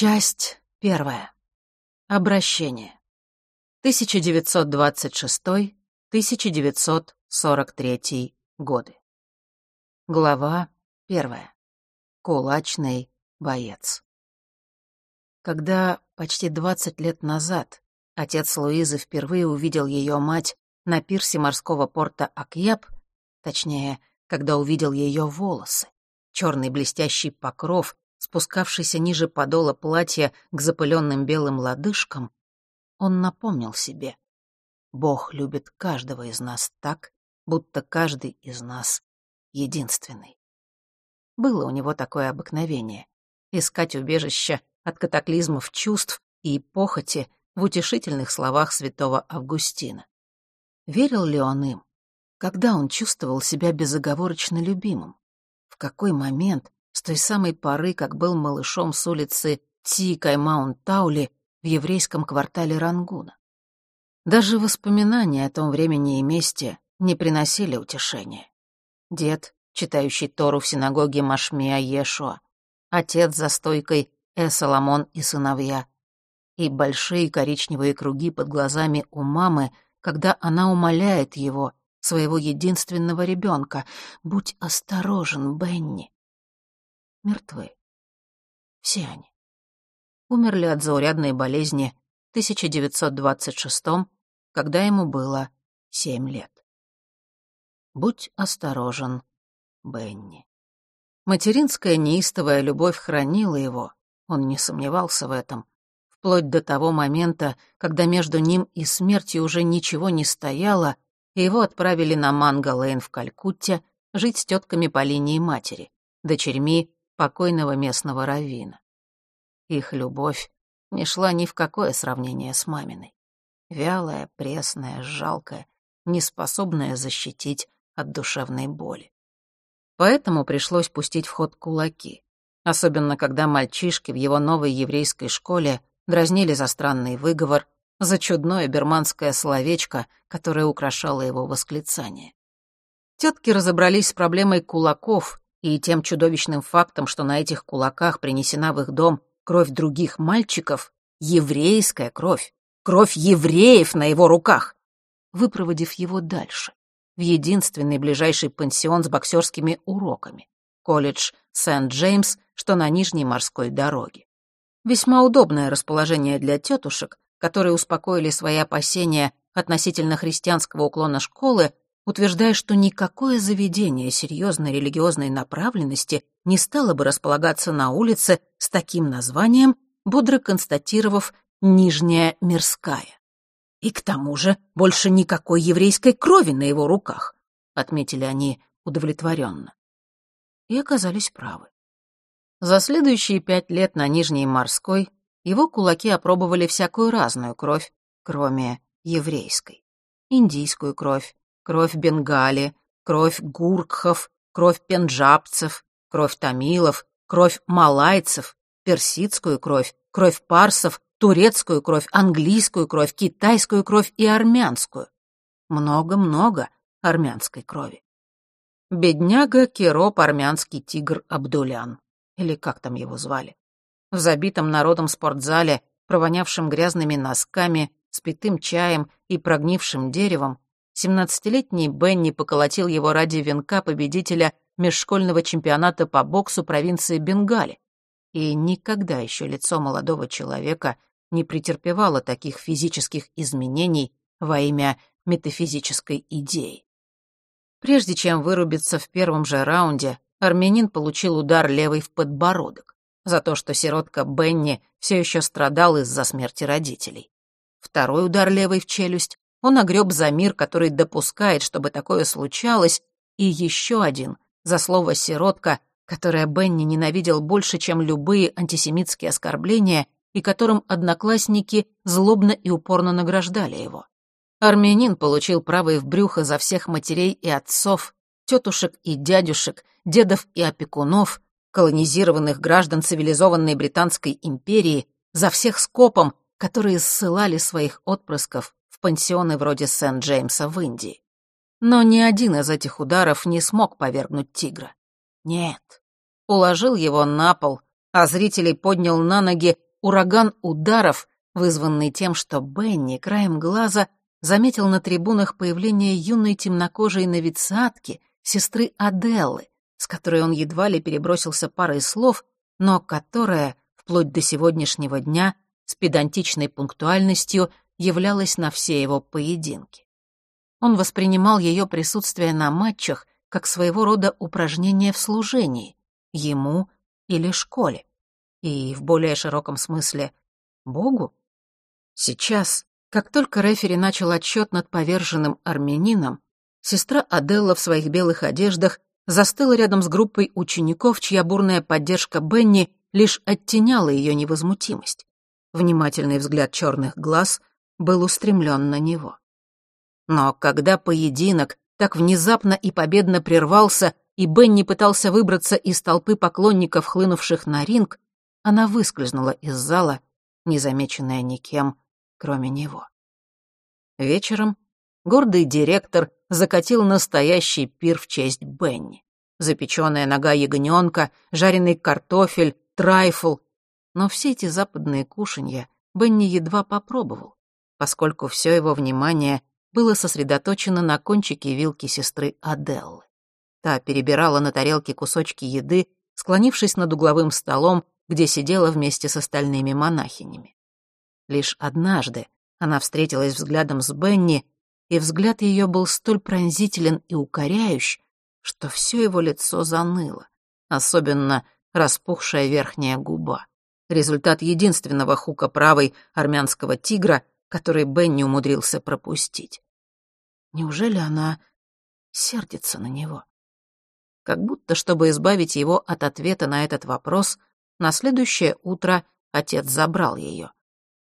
Часть первая. Обращение. 1926-1943 годы. Глава первая. Кулачный боец. Когда почти 20 лет назад отец Луизы впервые увидел ее мать на пирсе морского порта Акьяб, точнее, когда увидел ее волосы, черный блестящий покров, спускавшийся ниже подола платья к запыленным белым лодыжкам, он напомнил себе. Бог любит каждого из нас так, будто каждый из нас единственный. Было у него такое обыкновение — искать убежище от катаклизмов чувств и похоти в утешительных словах святого Августина. Верил ли он им? Когда он чувствовал себя безоговорочно любимым? В какой момент, с той самой поры, как был малышом с улицы Ти-Каймаун-Таули в еврейском квартале Рангуна? Даже воспоминания о том времени и месте не приносили утешения. Дед, читающий Тору в синагоге Машмия Ешуа, отец за стойкой Э. Соломон и сыновья, и большие коричневые круги под глазами у мамы, когда она умоляет его, своего единственного ребенка, «Будь осторожен, Бенни». Мертвы. Все они. Умерли от заурядной болезни в 1926 когда ему было семь лет. Будь осторожен, Бенни. Материнская неистовая любовь хранила его, он не сомневался в этом, вплоть до того момента, когда между ним и смертью уже ничего не стояло, и его отправили на Манго-Лейн в Калькутте жить с тетками по линии матери, дочерьми покойного местного раввина. Их любовь не шла ни в какое сравнение с маминой. Вялая, пресная, жалкая, неспособная защитить от душевной боли. Поэтому пришлось пустить в ход кулаки, особенно когда мальчишки в его новой еврейской школе дразнили за странный выговор, за чудное берманское словечко, которое украшало его восклицание. Тетки разобрались с проблемой кулаков и тем чудовищным фактом, что на этих кулаках принесена в их дом кровь других мальчиков, еврейская кровь, кровь евреев на его руках, выпроводив его дальше, в единственный ближайший пансион с боксерскими уроками, колледж Сент-Джеймс, что на Нижней морской дороге. Весьма удобное расположение для тетушек, которые успокоили свои опасения относительно христианского уклона школы, утверждая, что никакое заведение серьезной религиозной направленности не стало бы располагаться на улице с таким названием, бодро констатировав «Нижняя мирская». И к тому же больше никакой еврейской крови на его руках, отметили они удовлетворенно. И оказались правы. За следующие пять лет на Нижней морской его кулаки опробовали всякую разную кровь, кроме еврейской. Индийскую кровь, кровь бенгали, кровь гуркхов, кровь пенджабцев, кровь тамилов, кровь малайцев, персидскую кровь, кровь парсов, турецкую кровь, английскую кровь, китайскую кровь и армянскую. Много-много армянской крови. Бедняга Кироп армянский тигр Абдулян, или как там его звали в забитом народом спортзале, провонявшем грязными носками, спитым чаем и прогнившим деревом, семнадцатилетний Бенни поколотил его ради венка победителя межшкольного чемпионата по боксу провинции Бенгали. И никогда еще лицо молодого человека не претерпевало таких физических изменений во имя метафизической идеи. Прежде чем вырубиться в первом же раунде, армянин получил удар левой в подбородок за то, что сиротка Бенни все еще страдал из-за смерти родителей. Второй удар левой в челюсть он огреб за мир, который допускает, чтобы такое случалось, и еще один за слово «сиротка», которое Бенни ненавидел больше, чем любые антисемитские оскорбления, и которым одноклассники злобно и упорно награждали его. Армянин получил правой в брюхо за всех матерей и отцов, тетушек и дядюшек, дедов и опекунов, колонизированных граждан цивилизованной Британской империи за всех скопом, которые ссылали своих отпрысков пансионы вроде Сент-Джеймса в Индии. Но ни один из этих ударов не смог повергнуть тигра. Нет. Уложил его на пол, а зрителей поднял на ноги ураган ударов, вызванный тем, что Бенни краем глаза заметил на трибунах появление юной темнокожей новицатки, сестры Аделлы, с которой он едва ли перебросился парой слов, но которая, вплоть до сегодняшнего дня, с педантичной пунктуальностью являлась на все его поединки. Он воспринимал ее присутствие на матчах как своего рода упражнение в служении, ему или школе, и в более широком смысле Богу. Сейчас, как только рефери начал отчет над поверженным армянином, сестра Аделла в своих белых одеждах застыла рядом с группой учеников, чья бурная поддержка Бенни лишь оттеняла ее невозмутимость. Внимательный взгляд черных глаз был устремлен на него. Но когда поединок так внезапно и победно прервался, и Бенни пытался выбраться из толпы поклонников, хлынувших на ринг, она выскользнула из зала, незамеченная никем, кроме него. Вечером гордый директор закатил настоящий пир в честь Бенни. Запеченная нога ягненка, жареный картофель, трайфл. Но все эти западные кушанья Бенни едва попробовал, поскольку все его внимание было сосредоточено на кончике вилки сестры Аделлы. Та перебирала на тарелке кусочки еды, склонившись над угловым столом, где сидела вместе с остальными монахинями. Лишь однажды она встретилась взглядом с Бенни, и взгляд ее был столь пронзителен и укоряющий, что все его лицо заныло, особенно распухшая верхняя губа. Результат единственного хука правой армянского тигра, который Бенни умудрился пропустить. Неужели она сердится на него? Как будто, чтобы избавить его от ответа на этот вопрос, на следующее утро отец забрал ее.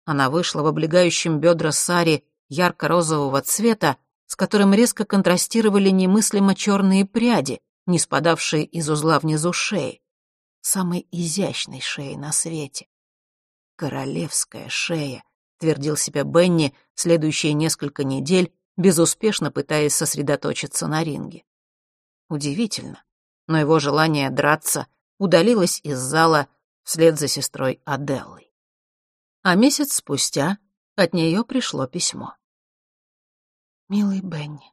Она вышла в облегающем бедра сари ярко-розового цвета, с которым резко контрастировали немыслимо черные пряди, не спадавшие из узла внизу шеи. Самой изящной шеи на свете. Королевская шея, твердил себе Бенни следующие несколько недель, безуспешно пытаясь сосредоточиться на ринге. Удивительно, но его желание драться удалилось из зала вслед за сестрой Аделлой. А месяц спустя от нее пришло письмо. «Милый Бенни,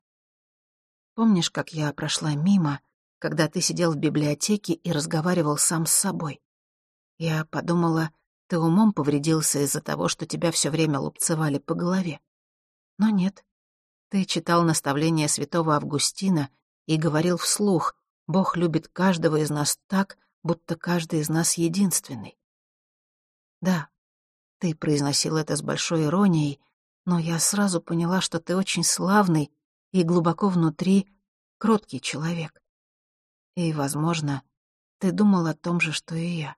помнишь, как я прошла мимо, когда ты сидел в библиотеке и разговаривал сам с собой? Я подумала, ты умом повредился из-за того, что тебя все время лупцевали по голове. Но нет, ты читал наставления святого Августина и говорил вслух, Бог любит каждого из нас так, будто каждый из нас единственный. Да, ты произносил это с большой иронией, но я сразу поняла, что ты очень славный и глубоко внутри кроткий человек. И, возможно, ты думал о том же, что и я,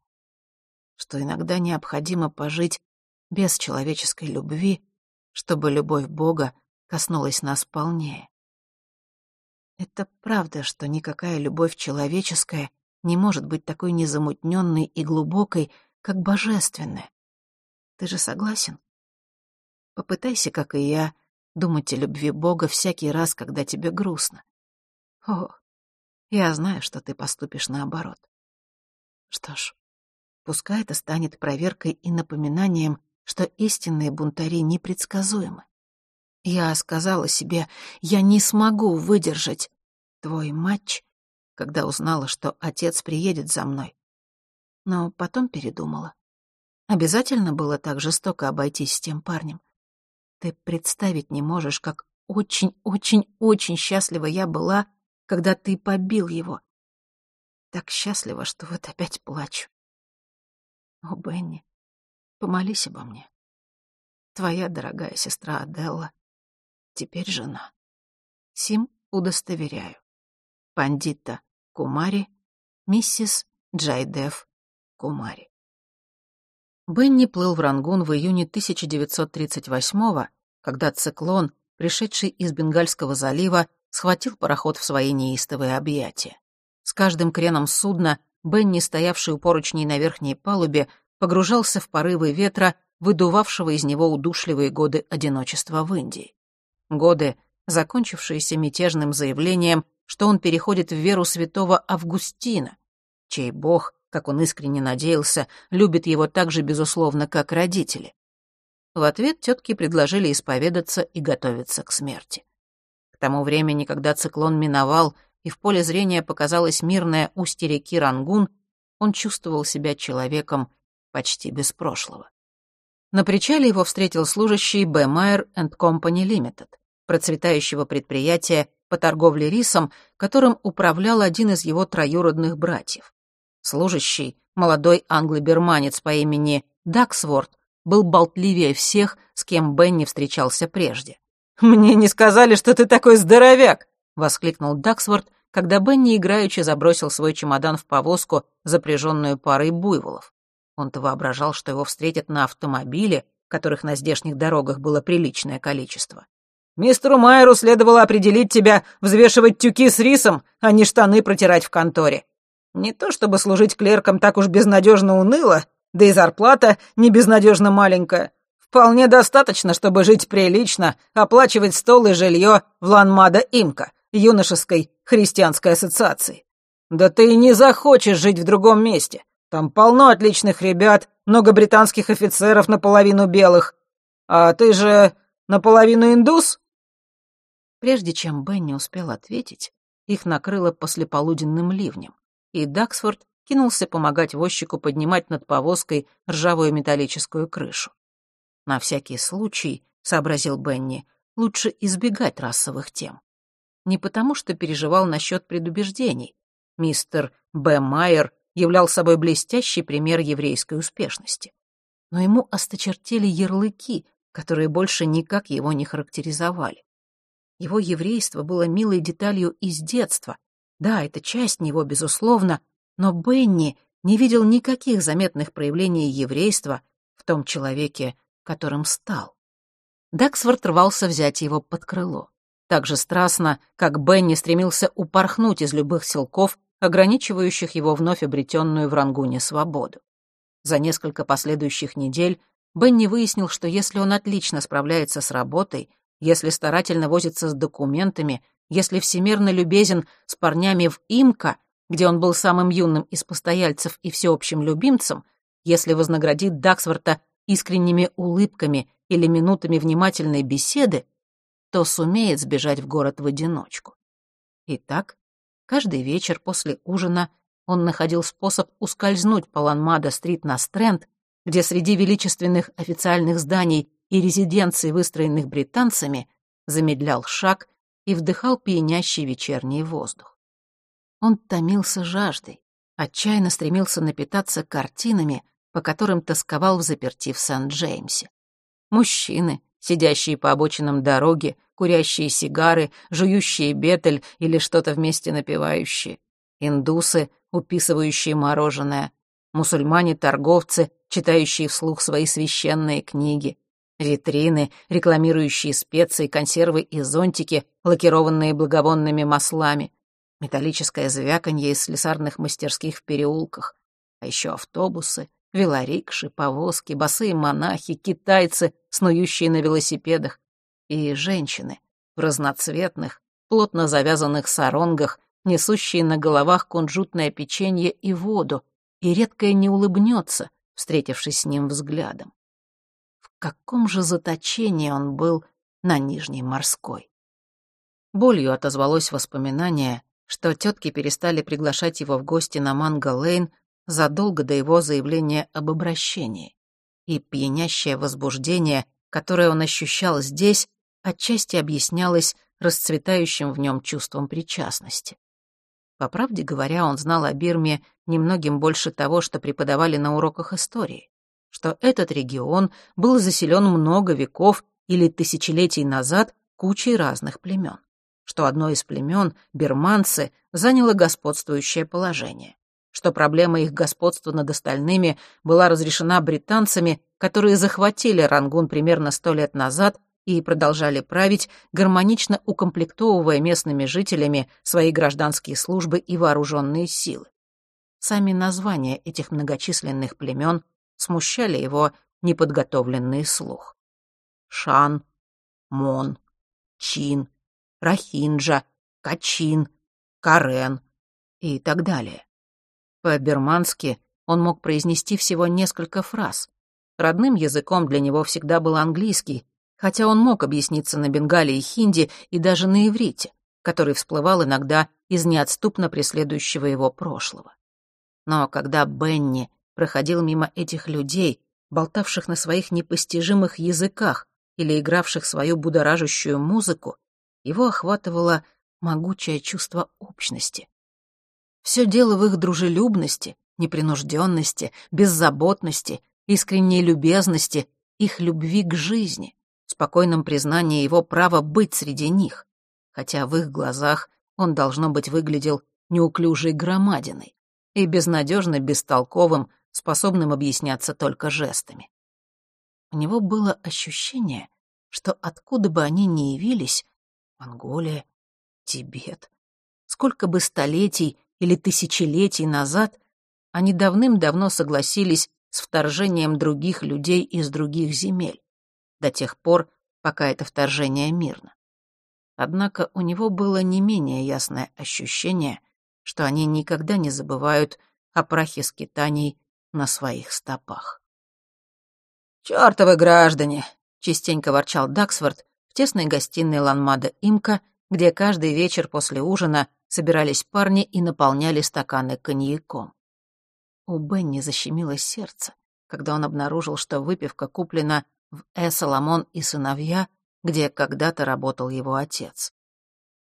что иногда необходимо пожить без человеческой любви, чтобы любовь Бога коснулась нас полнее. Это правда, что никакая любовь человеческая не может быть такой незамутненной и глубокой, как божественная. Ты же согласен? Попытайся, как и я, думать о любви Бога всякий раз, когда тебе грустно. О, я знаю, что ты поступишь наоборот. Что ж, пускай это станет проверкой и напоминанием, что истинные бунтари непредсказуемы. Я сказала себе, я не смогу выдержать твой матч, когда узнала, что отец приедет за мной. Но потом передумала. Обязательно было так жестоко обойтись с тем парнем. Ты представить не можешь, как очень-очень-очень счастлива я была, когда ты побил его. Так счастлива, что вот опять плачу. О, Бенни, помолись обо мне. Твоя дорогая сестра Аделла теперь жена. Сим удостоверяю. Пандита Кумари, миссис Джайдев Кумари. Бенни плыл в Рангун в июне 1938-го, когда циклон, пришедший из Бенгальского залива, схватил пароход в свои неистовые объятия. С каждым креном судна Бенни, стоявший у поручней на верхней палубе, погружался в порывы ветра, выдувавшего из него удушливые годы одиночества в Индии. Годы, закончившиеся мятежным заявлением, что он переходит в веру святого Августина, чей бог как он искренне надеялся, любит его так же, безусловно, как родители. В ответ тетки предложили исповедаться и готовиться к смерти. К тому времени, когда циклон миновал и в поле зрения показалось мирное устье реки Рангун, он чувствовал себя человеком почти без прошлого. На причале его встретил служащий B. Meyer Company Limited, процветающего предприятия по торговле рисом, которым управлял один из его троюродных братьев. Служащий, молодой англоберманец по имени Даксворт, был болтливее всех, с кем Бенни встречался прежде. «Мне не сказали, что ты такой здоровяк!» — воскликнул Даксворт, когда Бенни играючи забросил свой чемодан в повозку, запряженную парой буйволов. Он-то воображал, что его встретят на автомобиле, которых на здешних дорогах было приличное количество. Мистеру Майеру следовало определить тебя взвешивать тюки с рисом, а не штаны протирать в конторе. Не то чтобы служить клерком так уж безнадежно уныло, да и зарплата не безнадежно маленькая. Вполне достаточно, чтобы жить прилично, оплачивать стол и жилье в Ланмада Имка, юношеской христианской ассоциации. Да ты и не захочешь жить в другом месте. Там полно отличных ребят, много британских офицеров наполовину белых. А ты же наполовину индус? Прежде чем Бенни успел ответить, их накрыло послеполуденным ливнем, и Даксфорд кинулся помогать возчику поднимать над повозкой ржавую металлическую крышу. На всякий случай, — сообразил Бенни, — лучше избегать расовых тем. Не потому, что переживал насчет предубеждений. Мистер Б. Майер являл собой блестящий пример еврейской успешности. Но ему осточертели ярлыки, которые больше никак его не характеризовали. Его еврейство было милой деталью из детства. Да, это часть него, безусловно, но Бенни не видел никаких заметных проявлений еврейства в том человеке, которым стал. Даксворт рвался взять его под крыло. Так же страстно, как Бенни стремился упорхнуть из любых силков, ограничивающих его вновь обретенную в Рангуне свободу. За несколько последующих недель Бенни выяснил, что если он отлично справляется с работой, если старательно возится с документами, если всемирно любезен с парнями в ИМКО, где он был самым юным из постояльцев и всеобщим любимцем, если вознаградит Даксворта искренними улыбками или минутами внимательной беседы, то сумеет сбежать в город в одиночку. Итак, каждый вечер после ужина он находил способ ускользнуть по Ланмада-стрит на Стрэнд, где среди величественных официальных зданий и резиденций, выстроенных британцами, замедлял шаг и вдыхал пьянящий вечерний воздух. Он томился жаждой, отчаянно стремился напитаться картинами, по которым тосковал в заперти в Сан-Джеймсе. Мужчины, сидящие по обочинам дороги, курящие сигары, жующие бетель или что-то вместе напивающие. Индусы, уписывающие мороженое. Мусульмане-торговцы, читающие вслух свои священные книги. Витрины, рекламирующие специи, консервы и зонтики, лакированные благовонными маслами. Металлическое звяканье из слесарных мастерских в переулках. А еще автобусы, велорикши, повозки, босые монахи, китайцы, снующие на велосипедах. И женщины в разноцветных, плотно завязанных саронгах, несущие на головах кунжутное печенье и воду, и редкое не улыбнется, встретившись с ним взглядом каком же заточении он был на Нижней Морской. Болью отозвалось воспоминание, что тетки перестали приглашать его в гости на Манго-Лейн задолго до его заявления об обращении. И пьянящее возбуждение, которое он ощущал здесь, отчасти объяснялось расцветающим в нем чувством причастности. По правде говоря, он знал о Бирме немногим больше того, что преподавали на уроках истории что этот регион был заселен много веков или тысячелетий назад кучей разных племен, что одно из племен, берманцы, заняло господствующее положение, что проблема их господства над остальными была разрешена британцами, которые захватили Рангун примерно сто лет назад и продолжали править, гармонично укомплектовывая местными жителями свои гражданские службы и вооруженные силы. Сами названия этих многочисленных племен смущали его неподготовленный слух. Шан, Мон, Чин, Рахинджа, Качин, Карен и так далее. По-бермански он мог произнести всего несколько фраз. Родным языком для него всегда был английский, хотя он мог объясниться на бенгале и хинди и даже на иврите, который всплывал иногда из неотступно преследующего его прошлого. Но когда Бенни проходил мимо этих людей, болтавших на своих непостижимых языках или игравших свою будоражащую музыку, его охватывало могучее чувство общности. Все дело в их дружелюбности, непринужденности, беззаботности, искренней любезности, их любви к жизни, спокойном признании его права быть среди них, хотя в их глазах он, должно быть, выглядел неуклюжей громадиной и безнадежно бестолковым, способным объясняться только жестами. У него было ощущение, что откуда бы они ни явились — Монголия, Тибет, сколько бы столетий или тысячелетий назад они давным-давно согласились с вторжением других людей из других земель, до тех пор, пока это вторжение мирно. Однако у него было не менее ясное ощущение, что они никогда не забывают о прахе скитаний на своих стопах. «Чёртовы граждане!» — частенько ворчал Даксворт в тесной гостиной Ланмада Имка, где каждый вечер после ужина собирались парни и наполняли стаканы коньяком. У Бенни защемило сердце, когда он обнаружил, что выпивка куплена в Э. Соломон и сыновья, где когда-то работал его отец.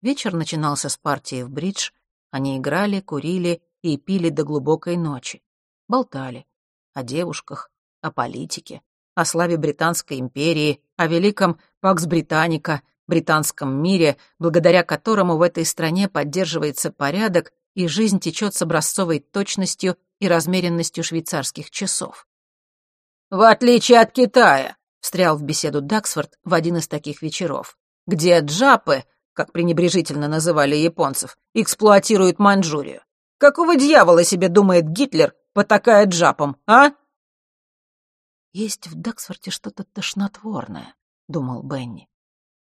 Вечер начинался с партии в бридж, они играли, курили и пили до глубокой ночи болтали о девушках, о политике, о славе Британской империи, о великом Пакс Британика, британском мире, благодаря которому в этой стране поддерживается порядок и жизнь течет с образцовой точностью и размеренностью швейцарских часов. «В отличие от Китая», — встрял в беседу Даксфорд в один из таких вечеров, где джапы, как пренебрежительно называли японцев, эксплуатируют Маньчжурию. Какого дьявола себе думает Гитлер, потакая джапом, а?» «Есть в Дексфорте что-то тошнотворное», — думал Бенни.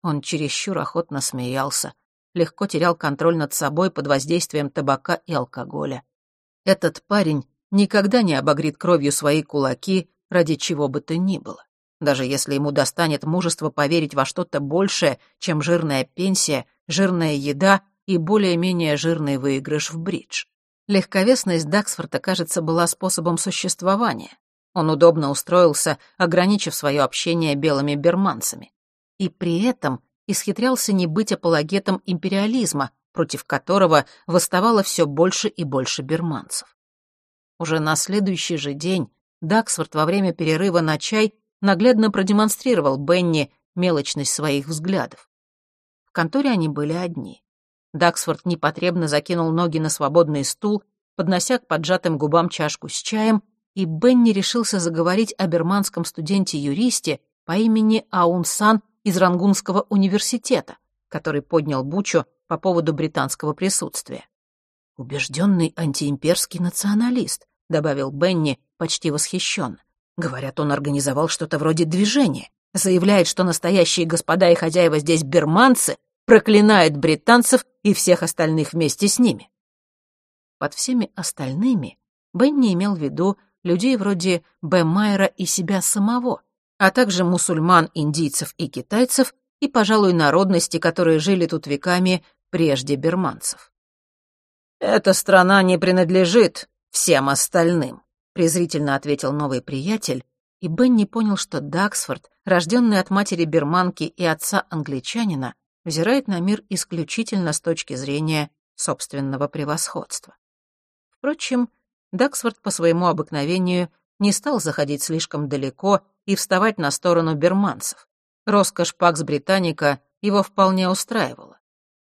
Он чересчур охотно смеялся, легко терял контроль над собой под воздействием табака и алкоголя. Этот парень никогда не обогрит кровью свои кулаки ради чего бы то ни было, даже если ему достанет мужество поверить во что-то большее, чем жирная пенсия, жирная еда и более-менее жирный выигрыш в бридж. Легковесность Даксфорта, кажется, была способом существования. Он удобно устроился, ограничив свое общение белыми берманцами. И при этом исхитрялся не быть апологетом империализма, против которого восставало все больше и больше берманцев. Уже на следующий же день Даксфорд во время перерыва на чай наглядно продемонстрировал Бенни мелочность своих взглядов. В конторе они были одни. Даксфорд непотребно закинул ноги на свободный стул, поднося к поджатым губам чашку с чаем, и Бенни решился заговорить о берманском студенте-юристе по имени Аун-сан из Рангунского университета, который поднял бучу по поводу британского присутствия. «Убежденный антиимперский националист», — добавил Бенни почти восхищенно. «Говорят, он организовал что-то вроде движения, заявляет, что настоящие господа и хозяева здесь берманцы, проклинает британцев и всех остальных вместе с ними. Под всеми остальными Бенни имел в виду людей вроде Б. Майера и себя самого, а также мусульман, индийцев и китайцев и, пожалуй, народности, которые жили тут веками прежде берманцев. «Эта страна не принадлежит всем остальным», — презрительно ответил новый приятель, и Бенни понял, что Даксфорд, рожденный от матери берманки и отца англичанина, взирает на мир исключительно с точки зрения собственного превосходства. Впрочем, Даксфорд по своему обыкновению не стал заходить слишком далеко и вставать на сторону берманцев. Роскошь Пакс Британика его вполне устраивала.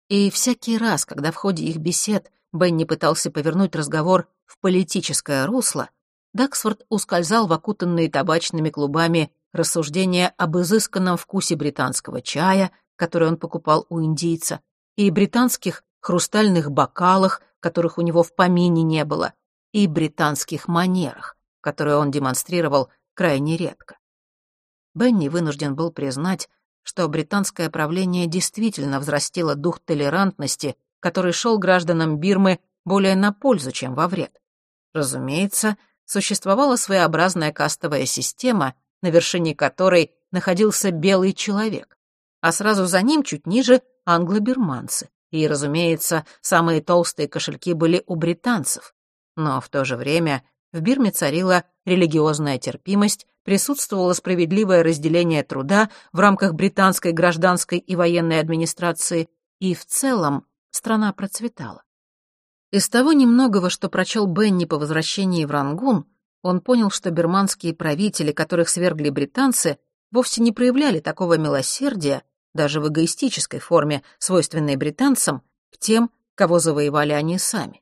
И всякий раз, когда в ходе их бесед Бенни пытался повернуть разговор в политическое русло, Даксфорд ускользал в окутанные табачными клубами рассуждения об изысканном вкусе британского чая, который он покупал у индийца, и британских хрустальных бокалах, которых у него в помине не было, и британских манерах, которые он демонстрировал крайне редко. Бенни вынужден был признать, что британское правление действительно взрастило дух толерантности, который шел гражданам Бирмы более на пользу, чем во вред. Разумеется, существовала своеобразная кастовая система, на вершине которой находился белый человек, а сразу за ним, чуть ниже, англоберманцы. И, разумеется, самые толстые кошельки были у британцев. Но в то же время в Бирме царила религиозная терпимость, присутствовало справедливое разделение труда в рамках британской гражданской и военной администрации, и в целом страна процветала. Из того немногого, что прочел Бенни по возвращении в Рангун, он понял, что берманские правители, которых свергли британцы, вовсе не проявляли такого милосердия, даже в эгоистической форме, свойственной британцам, к тем, кого завоевали они сами.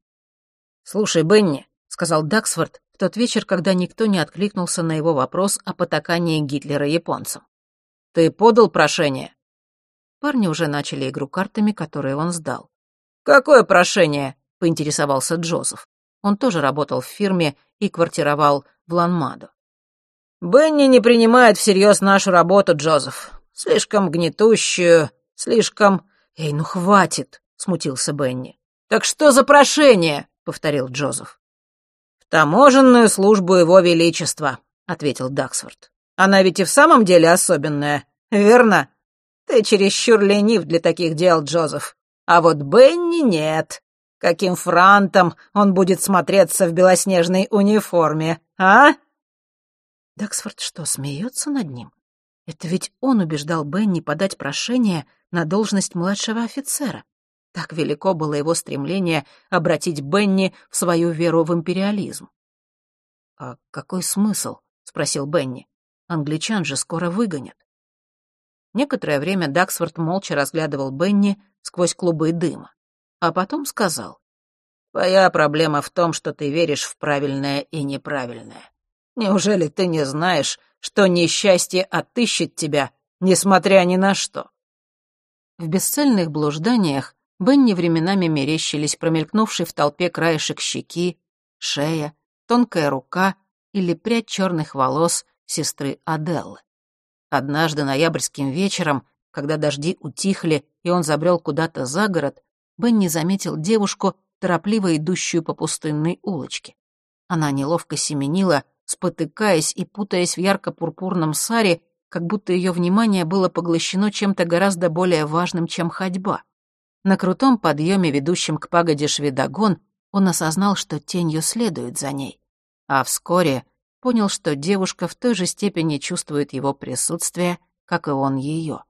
«Слушай, Бенни», — сказал Даксфорд в тот вечер, когда никто не откликнулся на его вопрос о потакании Гитлера японцам. «Ты подал прошение?» Парни уже начали игру картами, которые он сдал. «Какое прошение?» — поинтересовался Джозеф. Он тоже работал в фирме и квартировал в Ланмадо. «Бенни не принимает всерьез нашу работу, Джозеф. Слишком гнетущую, слишком...» «Эй, ну хватит!» — смутился Бенни. «Так что за прошение?» — повторил Джозеф. «В таможенную службу его величества», — ответил Даксфорд. «Она ведь и в самом деле особенная, верно? Ты чересчур ленив для таких дел, Джозеф. А вот Бенни нет. Каким франтом он будет смотреться в белоснежной униформе, а?» Даксфорд что, смеется над ним? Это ведь он убеждал Бенни подать прошение на должность младшего офицера. Так велико было его стремление обратить Бенни в свою веру в империализм. «А какой смысл?» — спросил Бенни. «Англичан же скоро выгонят». Некоторое время Даксфорд молча разглядывал Бенни сквозь клубы дыма, а потом сказал. «Твоя проблема в том, что ты веришь в правильное и неправильное. Неужели ты не знаешь, что несчастье отыщет тебя, несмотря ни на что?» В бесцельных блужданиях Бенни временами мерещились промелькнувший в толпе краешек щеки, шея, тонкая рука или прядь черных волос сестры Аделлы. Однажды ноябрьским вечером, когда дожди утихли и он забрел куда-то за город, Бенни заметил девушку, торопливо идущую по пустынной улочке. Она неловко семенила, спотыкаясь и путаясь в ярко-пурпурном саре, как будто ее внимание было поглощено чем-то гораздо более важным, чем ходьба. На крутом подъеме, ведущем к пагоде Шведогон, он осознал, что тенью следует за ней. А вскоре понял, что девушка в той же степени чувствует его присутствие, как и он ее.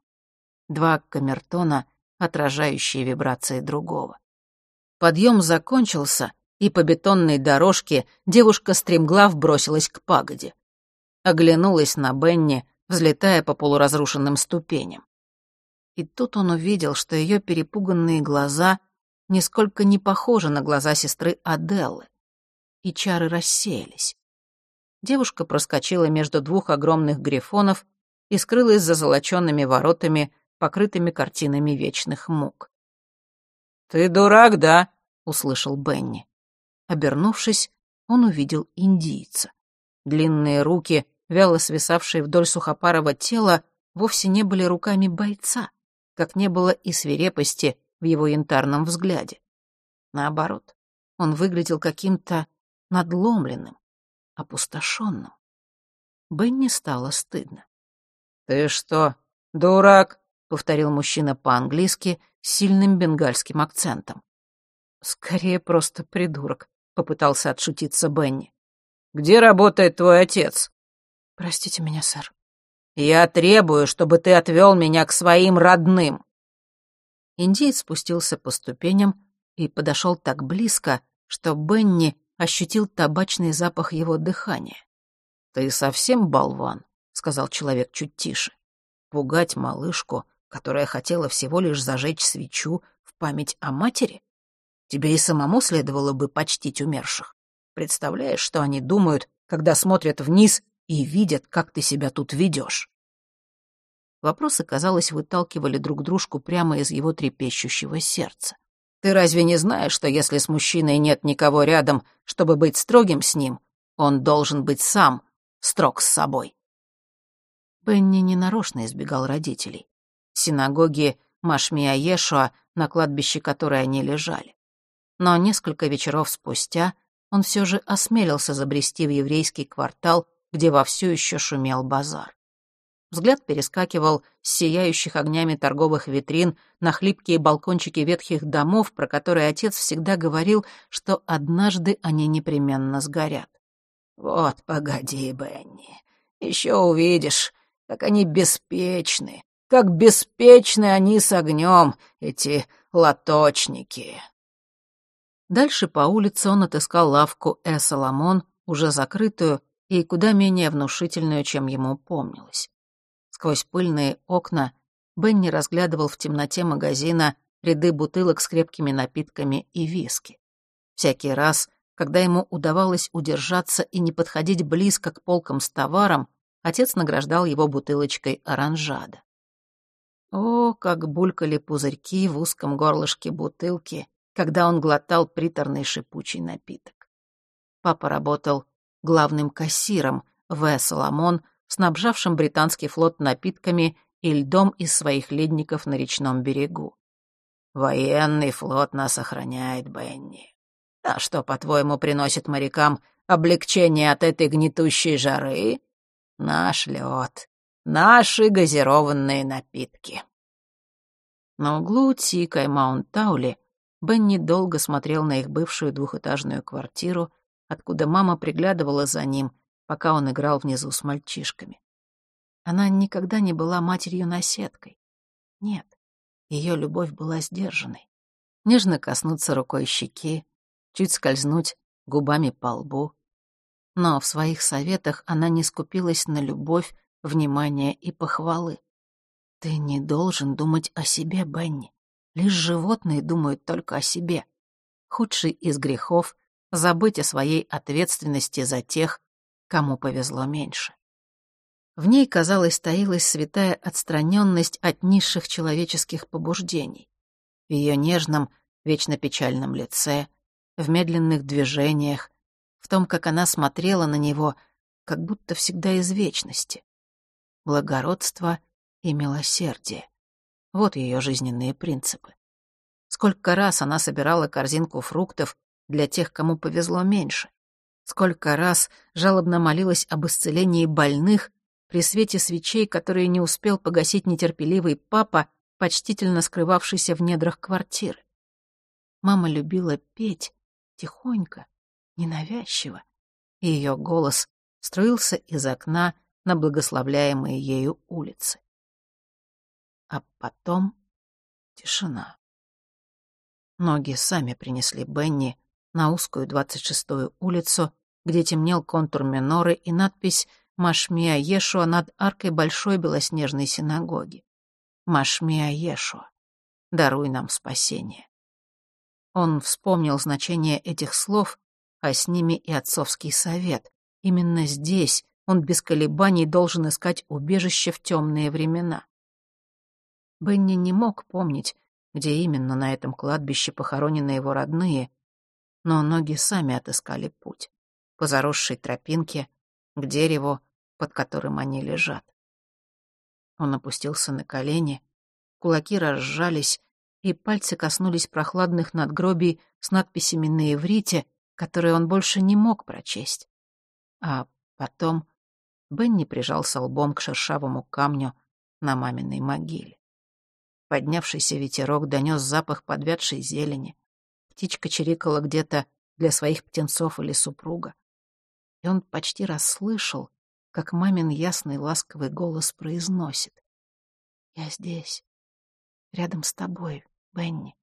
Два камертона, отражающие вибрации другого. Подъем закончился, и по бетонной дорожке девушка стремглав бросилась к пагоде. Оглянулась на Бенни, взлетая по полуразрушенным ступеням. И тут он увидел, что ее перепуганные глаза нисколько не похожи на глаза сестры Аделлы, и чары рассеялись девушка проскочила между двух огромных грифонов и скрылась за золоченными воротами, покрытыми картинами вечных мук. «Ты дурак, да?» — услышал Бенни. Обернувшись, он увидел индийца. Длинные руки, вяло свисавшие вдоль сухопарого тела, вовсе не были руками бойца, как не было и свирепости в его янтарном взгляде. Наоборот, он выглядел каким-то надломленным, опустошенным. Бенни стало стыдно. «Ты что, дурак?» — повторил мужчина по-английски с сильным бенгальским акцентом. «Скорее просто придурок», — попытался отшутиться Бенни. «Где работает твой отец?» «Простите меня, сэр». «Я требую, чтобы ты отвел меня к своим родным». Индиец спустился по ступеням и подошел так близко, что Бенни ощутил табачный запах его дыхания. «Ты совсем болван», — сказал человек чуть тише. «Пугать малышку, которая хотела всего лишь зажечь свечу в память о матери? Тебе и самому следовало бы почтить умерших. Представляешь, что они думают, когда смотрят вниз и видят, как ты себя тут ведешь?» Вопросы, казалось, выталкивали друг дружку прямо из его трепещущего сердца. Ты разве не знаешь, что если с мужчиной нет никого рядом, чтобы быть строгим с ним, он должен быть сам строг с собой?» Бенни ненарочно избегал родителей. Синагоги Машмия Ешуа, на кладбище которой они лежали. Но несколько вечеров спустя он все же осмелился забрести в еврейский квартал, где вовсю еще шумел базар. Взгляд перескакивал с сияющих огнями торговых витрин на хлипкие балкончики ветхих домов, про которые отец всегда говорил, что однажды они непременно сгорят. «Вот погоди, Бенни, еще увидишь, как они беспечны, как беспечны они с огнем, эти лоточники». Дальше по улице он отыскал лавку Э. Соломон, уже закрытую и куда менее внушительную, чем ему помнилось. Сквозь пыльные окна Бенни разглядывал в темноте магазина ряды бутылок с крепкими напитками и виски. Всякий раз, когда ему удавалось удержаться и не подходить близко к полкам с товаром, отец награждал его бутылочкой оранжада. О, как булькали пузырьки в узком горлышке бутылки, когда он глотал приторный шипучий напиток. Папа работал главным кассиром в Соломон, снабжавшим британский флот напитками и льдом из своих ледников на речном берегу. «Военный флот нас охраняет, Бенни. А что, по-твоему, приносит морякам облегчение от этой гнетущей жары? Наш лед, наши газированные напитки». На углу Тика и Маунт-Таули Бенни долго смотрел на их бывшую двухэтажную квартиру, откуда мама приглядывала за ним, пока он играл внизу с мальчишками. Она никогда не была матерью-наседкой. Нет, ее любовь была сдержанной. Нежно коснуться рукой щеки, чуть скользнуть губами по лбу. Но в своих советах она не скупилась на любовь, внимание и похвалы. «Ты не должен думать о себе, Бенни. Лишь животные думают только о себе. Худший из грехов — забыть о своей ответственности за тех, кому повезло меньше. В ней, казалось, таилась святая отстраненность от низших человеческих побуждений. В ее нежном, вечно печальном лице, в медленных движениях, в том, как она смотрела на него, как будто всегда из вечности. Благородство и милосердие. Вот ее жизненные принципы. Сколько раз она собирала корзинку фруктов для тех, кому повезло меньше. Сколько раз жалобно молилась об исцелении больных при свете свечей, которые не успел погасить нетерпеливый папа, почтительно скрывавшийся в недрах квартиры. Мама любила петь тихонько, ненавязчиво, и ее голос струился из окна на благословляемые ею улицы. А потом тишина. Ноги сами принесли Бенни на узкую 26-ю улицу, где темнел контур миноры и надпись «Машмия Ешуа» над аркой большой белоснежной синагоги. «Машмия Ешуа, даруй нам спасение». Он вспомнил значение этих слов, а с ними и отцовский совет. Именно здесь он без колебаний должен искать убежище в темные времена. Бенни не мог помнить, где именно на этом кладбище похоронены его родные, но ноги сами отыскали путь по заросшей тропинке к дереву, под которым они лежат. Он опустился на колени, кулаки разжались, и пальцы коснулись прохладных надгробий с надписями на иврите, которые он больше не мог прочесть. А потом Бенни прижался лбом к шершавому камню на маминой могиле. Поднявшийся ветерок донес запах подвядшей зелени. Птичка чирикала где-то для своих птенцов или супруга. И он почти расслышал, как мамин ясный ласковый голос произносит. «Я здесь, рядом с тобой, Бенни».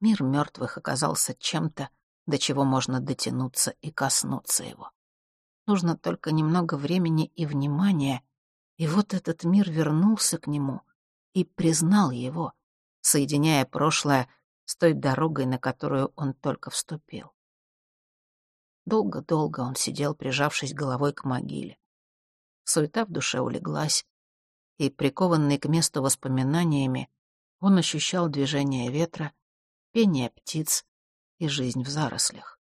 Мир мертвых оказался чем-то, до чего можно дотянуться и коснуться его. Нужно только немного времени и внимания, и вот этот мир вернулся к нему, и признал его, соединяя прошлое с той дорогой, на которую он только вступил. Долго-долго он сидел, прижавшись головой к могиле. Суета в душе улеглась, и, прикованный к месту воспоминаниями, он ощущал движение ветра, пение птиц и жизнь в зарослях.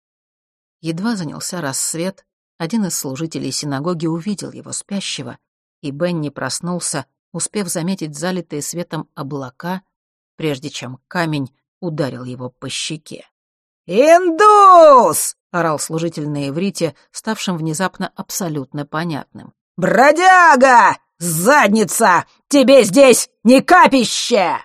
Едва занялся рассвет, один из служителей синагоги увидел его спящего, и Бенни проснулся, успев заметить залитые светом облака, прежде чем камень ударил его по щеке. «Индус!» — орал служитель на иврите, ставшим внезапно абсолютно понятным. «Бродяга! Задница! Тебе здесь не капище!»